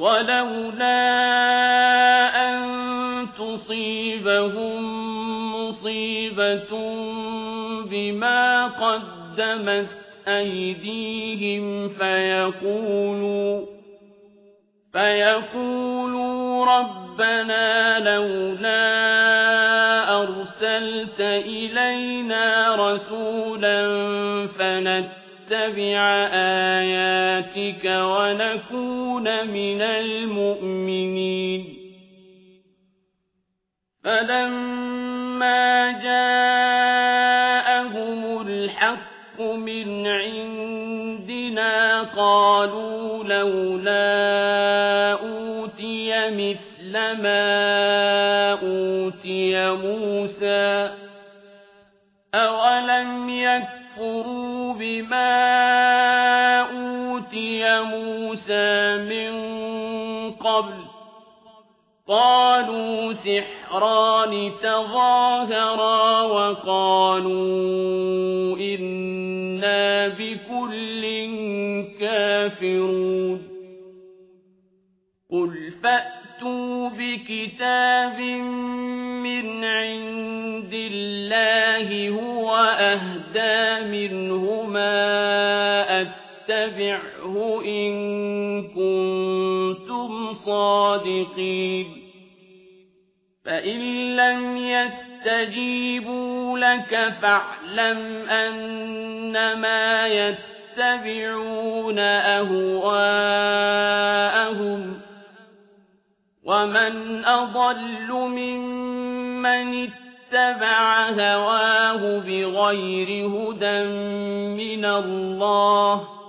ولولا أن تصيبهم مصيبة بما قدمت أيديهم فيقولوا فيقولوا ربنا لولا أرسلت إلينا رسولا فنتبع آياتك ونكون من المؤمنين. فلما جاءهم الحق من عندنا قالوا لولا أوتي مثل ما أوتي موسى أولم يكفروا بما موسى من قبل قالوا سحران تظاهرا وقالوا إنا بكل كافرون قل فأتوا بكتاب من عند الله هو أهدى منهما أتبعه إن كنتم صادقين. فإن لم يستجيبوا لك فاعلم أنما يتبعون أهواءهم. ومن أضل ممن اتبع هواه بغير هدى من الله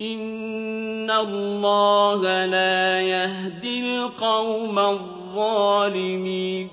إن الله لا يهدي القوم الظالمين